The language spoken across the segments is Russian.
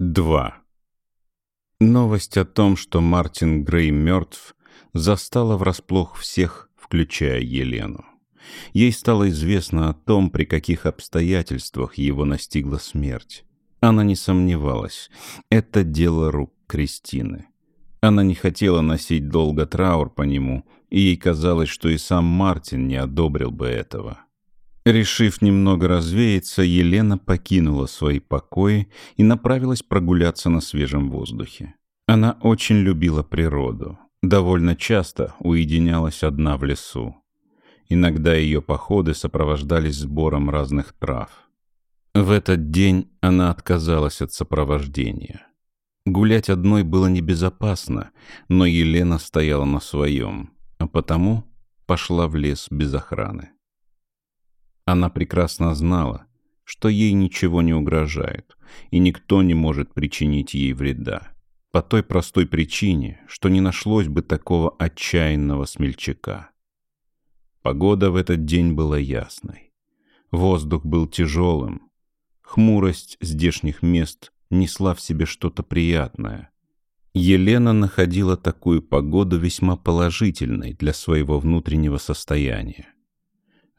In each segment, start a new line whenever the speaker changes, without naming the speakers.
2. Новость о том, что Мартин Грей мертв, застала врасплох всех, включая Елену. Ей стало известно о том, при каких обстоятельствах его настигла смерть. Она не сомневалась. Это дело рук Кристины. Она не хотела носить долго траур по нему, и ей казалось, что и сам Мартин не одобрил бы этого. Решив немного развеяться, Елена покинула свои покои и направилась прогуляться на свежем воздухе. Она очень любила природу, довольно часто уединялась одна в лесу. Иногда ее походы сопровождались сбором разных трав. В этот день она отказалась от сопровождения. Гулять одной было небезопасно, но Елена стояла на своем, а потому пошла в лес без охраны. Она прекрасно знала, что ей ничего не угрожает, и никто не может причинить ей вреда. По той простой причине, что не нашлось бы такого отчаянного смельчака. Погода в этот день была ясной. Воздух был тяжелым. Хмурость здешних мест несла в себе что-то приятное. Елена находила такую погоду весьма положительной для своего внутреннего состояния.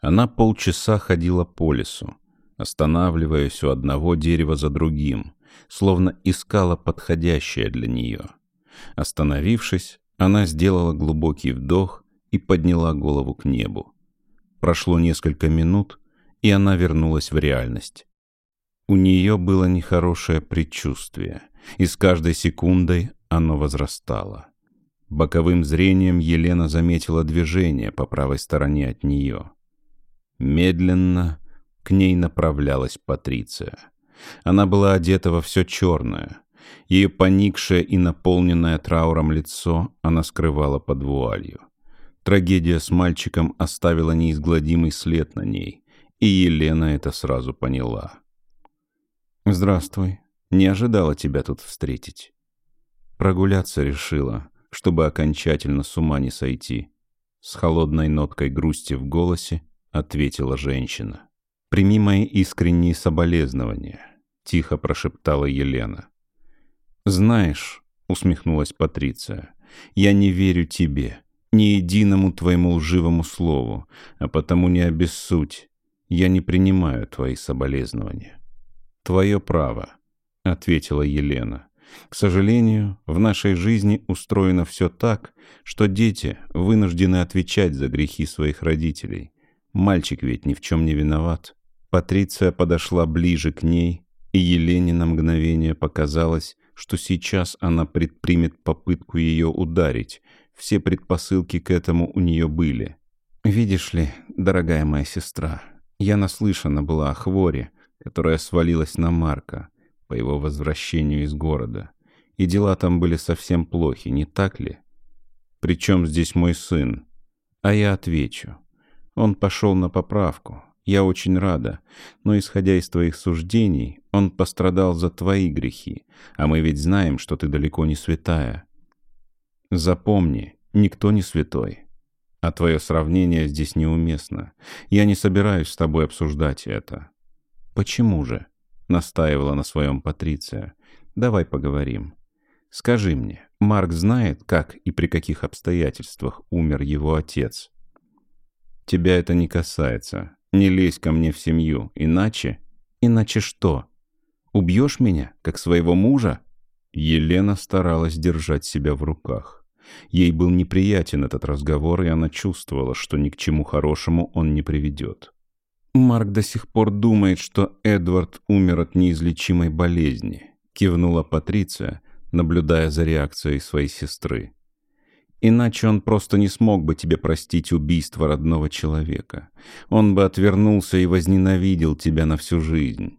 Она полчаса ходила по лесу, останавливаясь у одного дерева за другим, словно искала подходящее для нее. Остановившись, она сделала глубокий вдох и подняла голову к небу. Прошло несколько минут, и она вернулась в реальность. У нее было нехорошее предчувствие, и с каждой секундой оно возрастало. Боковым зрением Елена заметила движение по правой стороне от нее. Медленно к ней направлялась Патриция. Она была одета во все черное. Ее поникшее и наполненное трауром лицо она скрывала под вуалью. Трагедия с мальчиком оставила неизгладимый след на ней, и Елена это сразу поняла. «Здравствуй. Не ожидала тебя тут встретить. Прогуляться решила, чтобы окончательно с ума не сойти». С холодной ноткой грусти в голосе — ответила женщина. «Прими мои искренние соболезнования», — тихо прошептала Елена. «Знаешь», — усмехнулась Патриция, — «я не верю тебе, ни единому твоему лживому слову, а потому не обессудь. Я не принимаю твои соболезнования». «Твое право», — ответила Елена. «К сожалению, в нашей жизни устроено все так, что дети вынуждены отвечать за грехи своих родителей, Мальчик ведь ни в чем не виноват. Патриция подошла ближе к ней, и Елене на мгновение показалось, что сейчас она предпримет попытку ее ударить. Все предпосылки к этому у нее были. «Видишь ли, дорогая моя сестра, я наслышана была о хворе, которая свалилась на Марка по его возвращению из города. И дела там были совсем плохи, не так ли? Причем здесь мой сын? А я отвечу. Он пошел на поправку. Я очень рада. Но, исходя из твоих суждений, он пострадал за твои грехи. А мы ведь знаем, что ты далеко не святая. Запомни, никто не святой. А твое сравнение здесь неуместно. Я не собираюсь с тобой обсуждать это. Почему же? Настаивала на своем Патриция. Давай поговорим. Скажи мне, Марк знает, как и при каких обстоятельствах умер его отец? Тебя это не касается. Не лезь ко мне в семью, иначе... Иначе что? Убьешь меня, как своего мужа?» Елена старалась держать себя в руках. Ей был неприятен этот разговор, и она чувствовала, что ни к чему хорошему он не приведет. «Марк до сих пор думает, что Эдвард умер от неизлечимой болезни», кивнула Патриция, наблюдая за реакцией своей сестры. Иначе он просто не смог бы тебе простить убийство родного человека. Он бы отвернулся и возненавидел тебя на всю жизнь.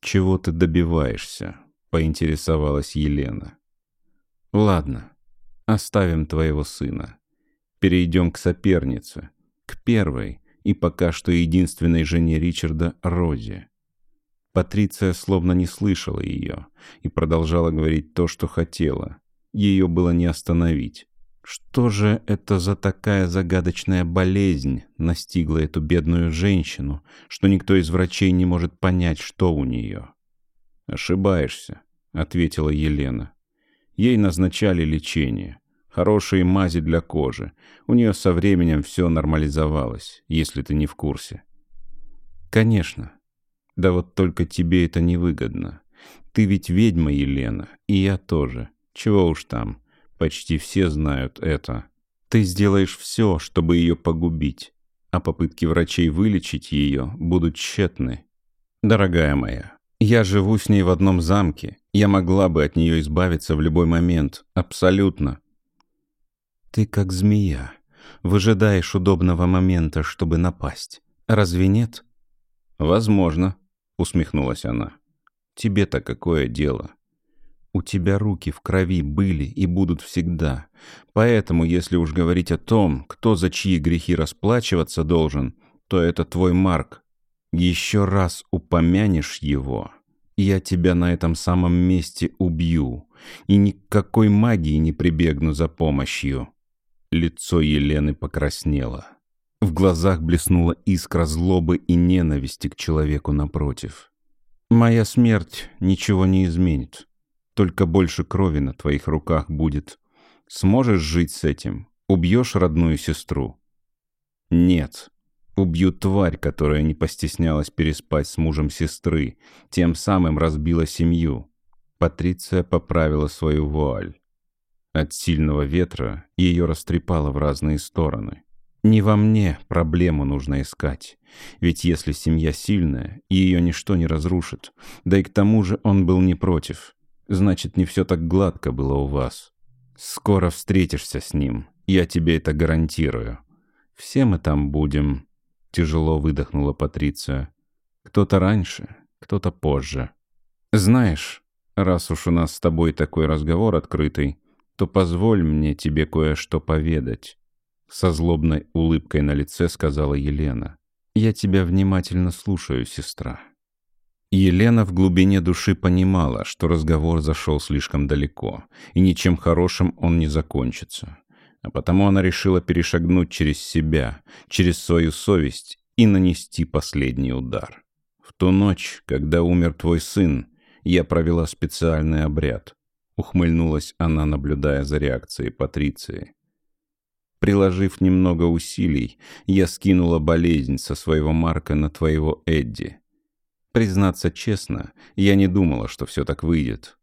«Чего ты добиваешься?» — поинтересовалась Елена. «Ладно, оставим твоего сына. Перейдем к сопернице, к первой и пока что единственной жене Ричарда Розе». Патриция словно не слышала ее и продолжала говорить то, что хотела. Ее было не остановить. Что же это за такая загадочная болезнь настигла эту бедную женщину, что никто из врачей не может понять, что у нее? Ошибаешься. — ответила Елена. Ей назначали лечение. Хорошие мази для кожи. У нее со временем все нормализовалось, если ты не в курсе. Конечно. Да вот только тебе это невыгодно. Ты ведь ведьма, Елена, и я тоже. Чего уж там, почти все знают это. Ты сделаешь все, чтобы ее погубить, а попытки врачей вылечить ее будут тщетны. Дорогая моя, я живу с ней в одном замке. Я могла бы от нее избавиться в любой момент. Абсолютно. Ты как змея. Выжидаешь удобного момента, чтобы напасть. Разве нет? Возможно, усмехнулась она. Тебе-то какое дело? У тебя руки в крови были и будут всегда. Поэтому, если уж говорить о том, кто за чьи грехи расплачиваться должен, то это твой Марк, еще раз упомянешь его, я тебя на этом самом месте убью, и никакой магии не прибегну за помощью». Лицо Елены покраснело. В глазах блеснула искра злобы и ненависти к человеку напротив. «Моя смерть ничего не изменит. Только больше крови на твоих руках будет. Сможешь жить с этим? Убьешь родную сестру?» «Нет», Убью тварь, которая не постеснялась переспать с мужем сестры, тем самым разбила семью. Патриция поправила свою вуаль. От сильного ветра ее растрепало в разные стороны. Не во мне проблему нужно искать. Ведь если семья сильная, ее ничто не разрушит. Да и к тому же он был не против. Значит, не все так гладко было у вас. Скоро встретишься с ним. Я тебе это гарантирую. Все мы там будем. Тяжело выдохнула Патриция. Кто-то раньше, кто-то позже. Знаешь, раз уж у нас с тобой такой разговор открытый, то позволь мне тебе кое-что поведать. Со злобной улыбкой на лице сказала Елена. Я тебя внимательно слушаю, сестра. Елена в глубине души понимала, что разговор зашел слишком далеко, и ничем хорошим он не закончится а потому она решила перешагнуть через себя, через свою совесть и нанести последний удар. В ту ночь, когда умер твой сын, я провела специальный обряд. Ухмыльнулась она, наблюдая за реакцией Патриции. Приложив немного усилий, я скинула болезнь со своего Марка на твоего Эдди. Признаться честно, я не думала, что все так выйдет.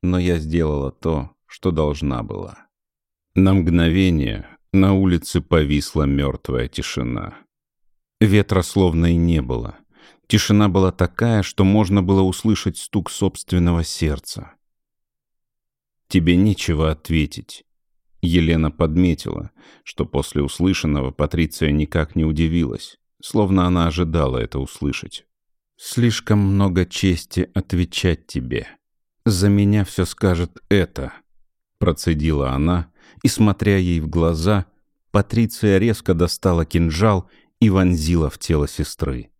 Но я сделала то, что должна была. На мгновение на улице повисла мертвая тишина. Ветра словно и не было. Тишина была такая, что можно было услышать стук собственного сердца. «Тебе нечего ответить». Елена подметила, что после услышанного Патриция никак не удивилась, словно она ожидала это услышать. «Слишком много чести отвечать тебе. За меня все скажет это», — процедила она, и, смотря ей в глаза, Патриция резко достала кинжал и вонзила в тело сестры.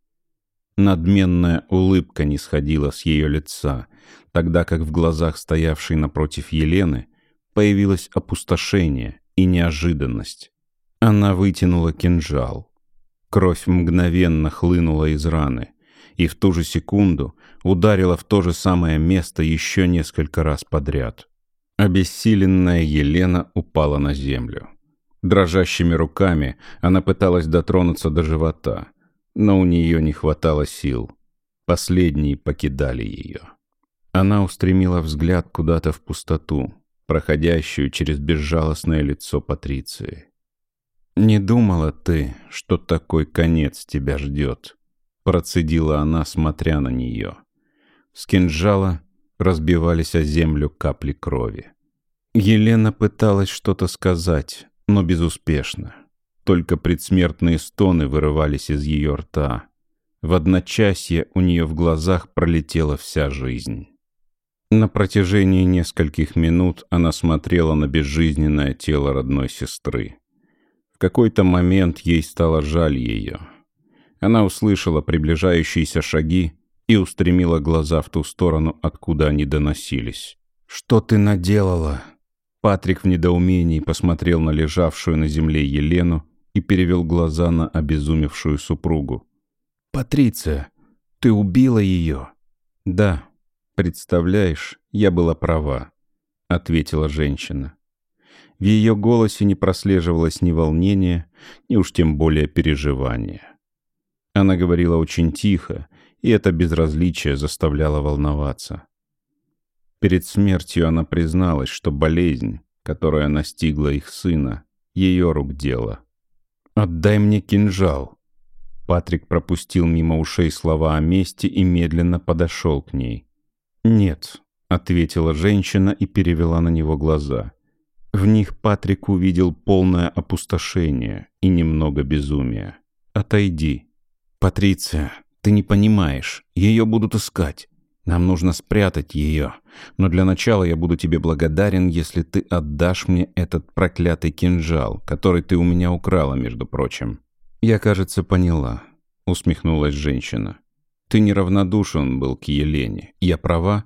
Надменная улыбка не сходила с ее лица, тогда как в глазах стоявшей напротив Елены появилось опустошение и неожиданность. Она вытянула кинжал. Кровь мгновенно хлынула из раны и в ту же секунду ударила в то же самое место еще несколько раз подряд. Обессиленная Елена упала на землю. Дрожащими руками она пыталась дотронуться до живота, но у нее не хватало сил. Последние покидали ее. Она устремила взгляд куда-то в пустоту, проходящую через безжалостное лицо Патриции. «Не думала ты, что такой конец тебя ждет», — процедила она, смотря на нее. С кинжала разбивались о землю капли крови. Елена пыталась что-то сказать, но безуспешно. Только предсмертные стоны вырывались из ее рта. В одночасье у нее в глазах пролетела вся жизнь. На протяжении нескольких минут она смотрела на безжизненное тело родной сестры. В какой-то момент ей стало жаль ее. Она услышала приближающиеся шаги и устремила глаза в ту сторону, откуда они доносились. «Что ты наделала?» Патрик в недоумении посмотрел на лежавшую на земле Елену и перевел глаза на обезумевшую супругу. «Патриция, ты убила ее?» «Да, «Представляешь, я была права», — ответила женщина. В ее голосе не прослеживалось ни волнения, ни уж тем более переживания. Она говорила очень тихо, и это безразличие заставляло волноваться. Перед смертью она призналась, что болезнь, которая настигла их сына, ее рук дело. «Отдай мне кинжал!» Патрик пропустил мимо ушей слова о мести и медленно подошел к ней. «Нет», — ответила женщина и перевела на него глаза. В них Патрик увидел полное опустошение и немного безумия. «Отойди». «Патриция, ты не понимаешь. Ее будут искать. Нам нужно спрятать ее. Но для начала я буду тебе благодарен, если ты отдашь мне этот проклятый кинжал, который ты у меня украла, между прочим». «Я, кажется, поняла», — усмехнулась женщина. «Ты неравнодушен был к Елене. Я права?»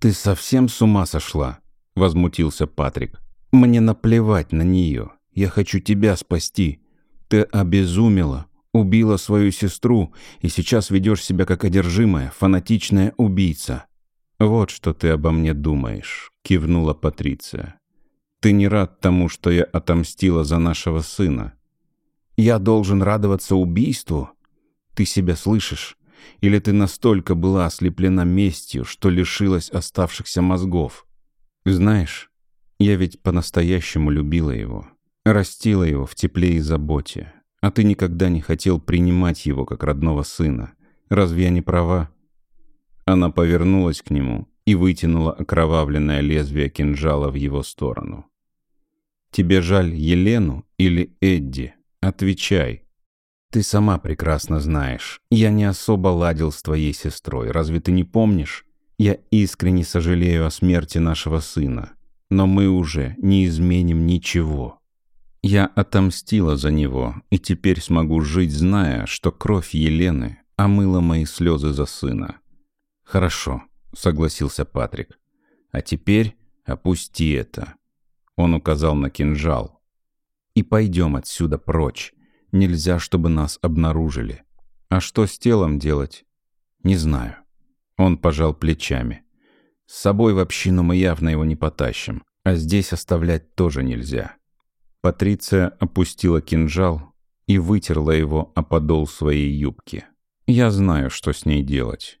«Ты совсем с ума сошла?» — возмутился Патрик. Мне наплевать на нее. Я хочу тебя спасти. Ты обезумела, убила свою сестру и сейчас ведешь себя как одержимая, фанатичная убийца. Вот что ты обо мне думаешь, кивнула Патриция. Ты не рад тому, что я отомстила за нашего сына. Я должен радоваться убийству? Ты себя слышишь? Или ты настолько была ослеплена местью, что лишилась оставшихся мозгов? Знаешь, я ведь по-настоящему любила его, растила его в тепле и заботе, а ты никогда не хотел принимать его как родного сына. Разве я не права?» Она повернулась к нему и вытянула окровавленное лезвие кинжала в его сторону. «Тебе жаль Елену или Эдди? Отвечай!» «Ты сама прекрасно знаешь. Я не особо ладил с твоей сестрой. Разве ты не помнишь? Я искренне сожалею о смерти нашего сына но мы уже не изменим ничего. Я отомстила за него, и теперь смогу жить, зная, что кровь Елены омыла мои слезы за сына. «Хорошо», — согласился Патрик. «А теперь опусти это». Он указал на кинжал. «И пойдем отсюда прочь. Нельзя, чтобы нас обнаружили. А что с телом делать?» «Не знаю». Он пожал плечами. С собой в общину мы явно его не потащим, а здесь оставлять тоже нельзя. Патриция опустила кинжал и вытерла его о подол своей юбки. Я знаю, что с ней делать.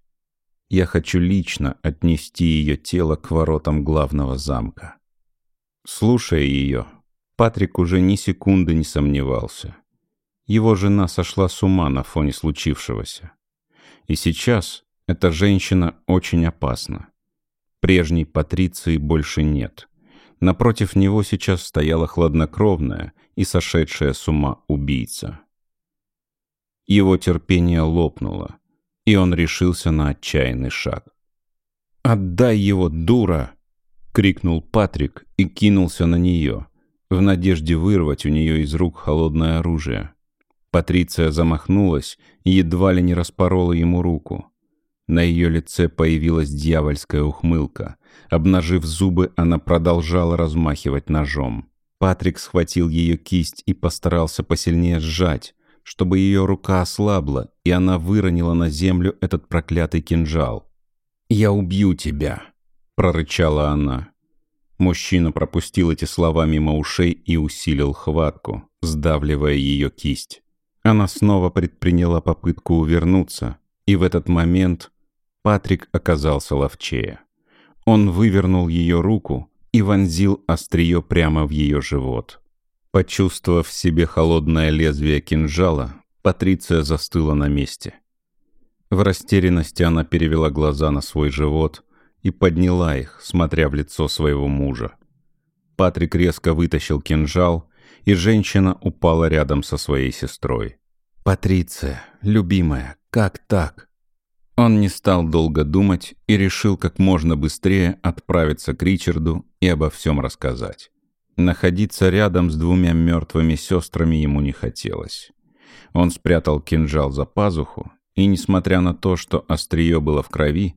Я хочу лично отнести ее тело к воротам главного замка. Слушая ее, Патрик уже ни секунды не сомневался. Его жена сошла с ума на фоне случившегося. И сейчас эта женщина очень опасна. Прежней Патриции больше нет. Напротив него сейчас стояла хладнокровная и сошедшая с ума убийца. Его терпение лопнуло, и он решился на отчаянный шаг. «Отдай его, дура!» — крикнул Патрик и кинулся на нее, в надежде вырвать у нее из рук холодное оружие. Патриция замахнулась и едва ли не распорола ему руку. На ее лице появилась дьявольская ухмылка. Обнажив зубы, она продолжала размахивать ножом. Патрик схватил ее кисть и постарался посильнее сжать, чтобы ее рука ослабла, и она выронила на землю этот проклятый кинжал. «Я убью тебя!» — прорычала она. Мужчина пропустил эти слова мимо ушей и усилил хватку, сдавливая ее кисть. Она снова предприняла попытку увернуться, и в этот момент Патрик оказался ловчее. Он вывернул ее руку и вонзил острие прямо в ее живот. Почувствовав в себе холодное лезвие кинжала, Патриция застыла на месте. В растерянности она перевела глаза на свой живот и подняла их, смотря в лицо своего мужа. Патрик резко вытащил кинжал, и женщина упала рядом со своей сестрой. «Патриция, любимая, как так?» Он не стал долго думать и решил как можно быстрее отправиться к Ричарду и обо всем рассказать. Находиться рядом с двумя мертвыми сестрами ему не хотелось. Он спрятал кинжал за пазуху, и, несмотря на то, что острие было в крови,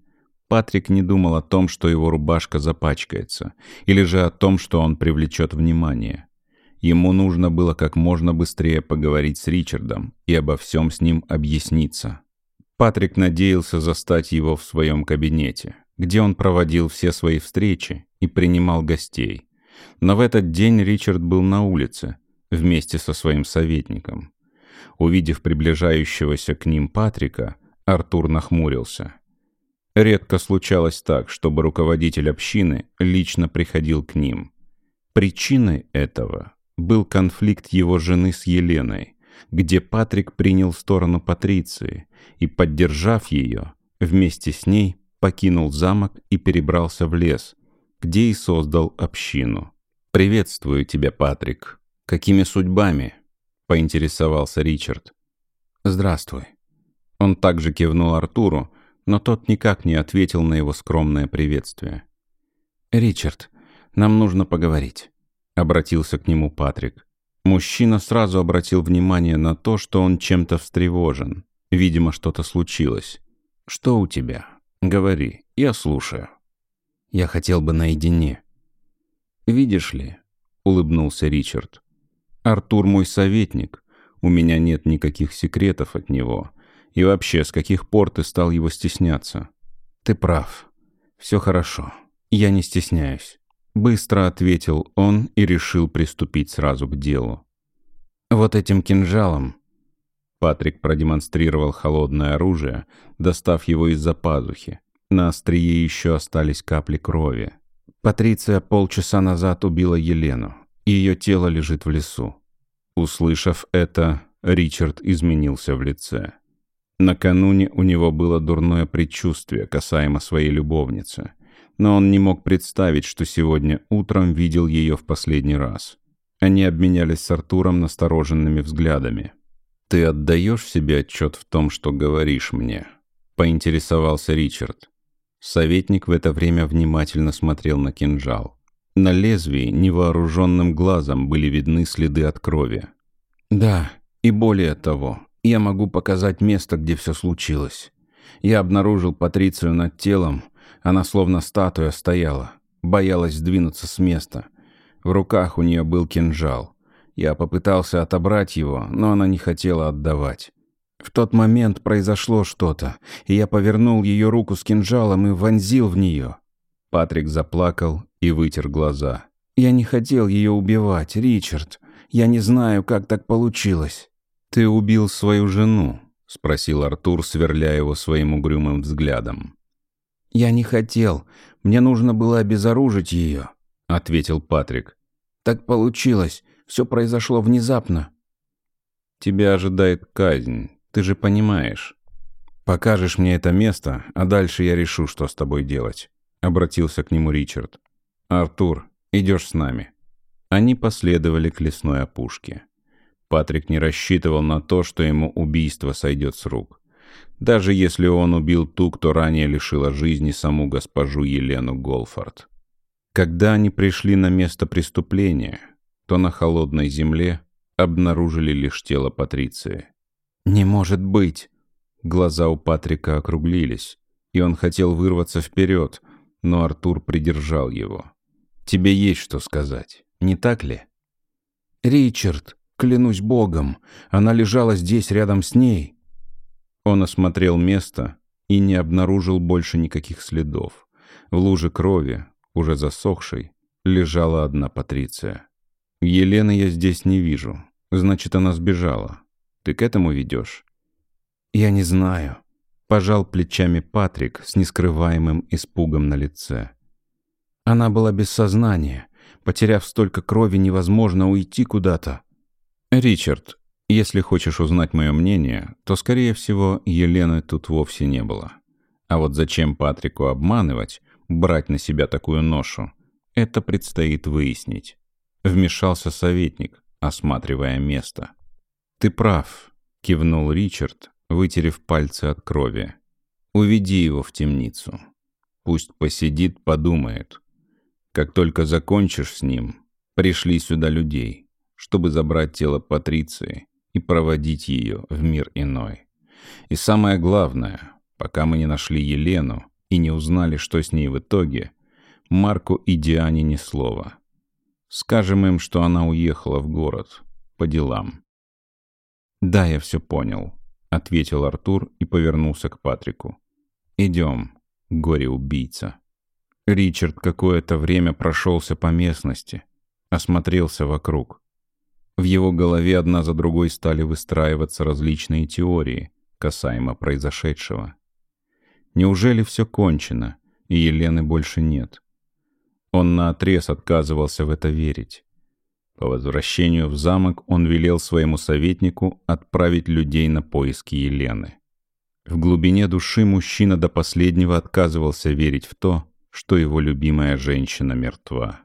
Патрик не думал о том, что его рубашка запачкается, или же о том, что он привлечет внимание. Ему нужно было как можно быстрее поговорить с Ричардом и обо всем с ним объясниться. Патрик надеялся застать его в своем кабинете, где он проводил все свои встречи и принимал гостей. Но в этот день Ричард был на улице вместе со своим советником. Увидев приближающегося к ним Патрика, Артур нахмурился. Редко случалось так, чтобы руководитель общины лично приходил к ним. Причиной этого был конфликт его жены с Еленой, где Патрик принял сторону Патриции и, поддержав ее, вместе с ней покинул замок и перебрался в лес, где и создал общину. «Приветствую тебя, Патрик. Какими судьбами?» — поинтересовался Ричард. «Здравствуй». Он также кивнул Артуру, но тот никак не ответил на его скромное приветствие. «Ричард, нам нужно поговорить», — обратился к нему Патрик. Мужчина сразу обратил внимание на то, что он чем-то встревожен. Видимо, что-то случилось. «Что у тебя? Говори, я слушаю». «Я хотел бы наедине». «Видишь ли», — улыбнулся Ричард, — «Артур мой советник. У меня нет никаких секретов от него. И вообще, с каких пор ты стал его стесняться?» «Ты прав. Все хорошо. Я не стесняюсь. Быстро ответил он и решил приступить сразу к делу. «Вот этим кинжалом...» Патрик продемонстрировал холодное оружие, достав его из-за пазухи. На острие еще остались капли крови. Патриция полчаса назад убила Елену. Ее тело лежит в лесу. Услышав это, Ричард изменился в лице. Накануне у него было дурное предчувствие касаемо своей любовницы — но он не мог представить, что сегодня утром видел ее в последний раз. Они обменялись с Артуром настороженными взглядами. «Ты отдаешь себе отчет в том, что говоришь мне?» — поинтересовался Ричард. Советник в это время внимательно смотрел на кинжал. На лезвии невооруженным глазом были видны следы от крови. «Да, и более того, я могу показать место, где все случилось. Я обнаружил Патрицию над телом, она словно статуя стояла, боялась сдвинуться с места. В руках у нее был кинжал. Я попытался отобрать его, но она не хотела отдавать. В тот момент произошло что-то, и я повернул ее руку с кинжалом и вонзил в нее. Патрик заплакал и вытер глаза. «Я не хотел ее убивать, Ричард. Я не знаю, как так получилось». «Ты убил свою жену?» — спросил Артур, сверляя его своим угрюмым взглядом. «Я не хотел. Мне нужно было обезоружить ее», — ответил Патрик. «Так получилось. Все произошло внезапно». «Тебя ожидает казнь. Ты же понимаешь». «Покажешь мне это место, а дальше я решу, что с тобой делать», — обратился к нему Ричард. «Артур, идешь с нами». Они последовали к лесной опушке. Патрик не рассчитывал на то, что ему убийство сойдет с рук даже если он убил ту, кто ранее лишила жизни саму госпожу Елену Голфорд. Когда они пришли на место преступления, то на холодной земле обнаружили лишь тело Патриции. «Не может быть!» Глаза у Патрика округлились, и он хотел вырваться вперед, но Артур придержал его. «Тебе есть что сказать, не так ли?» «Ричард, клянусь богом, она лежала здесь рядом с ней, он осмотрел место и не обнаружил больше никаких следов. В луже крови, уже засохшей, лежала одна Патриция. «Елены я здесь не вижу. Значит, она сбежала. Ты к этому ведешь?» «Я не знаю», — пожал плечами Патрик с нескрываемым испугом на лице. «Она была без сознания. Потеряв столько крови, невозможно уйти куда-то». «Ричард, если хочешь узнать мое мнение, то, скорее всего, Елены тут вовсе не было. А вот зачем Патрику обманывать, брать на себя такую ношу, это предстоит выяснить. Вмешался советник, осматривая место. «Ты прав», — кивнул Ричард, вытерев пальцы от крови. «Уведи его в темницу. Пусть посидит, подумает. Как только закончишь с ним, пришли сюда людей, чтобы забрать тело Патриции и проводить ее в мир иной. И самое главное, пока мы не нашли Елену и не узнали, что с ней в итоге, Марку и Диане ни слова. Скажем им, что она уехала в город по делам. «Да, я все понял», — ответил Артур и повернулся к Патрику. «Идем. горе-убийца. Ричард какое-то время прошелся по местности, осмотрелся вокруг. В его голове одна за другой стали выстраиваться различные теории касаемо произошедшего. Неужели все кончено, и Елены больше нет? Он наотрез отказывался в это верить. По возвращению в замок он велел своему советнику отправить людей на поиски Елены. В глубине души мужчина до последнего отказывался верить в то, что его любимая женщина мертва.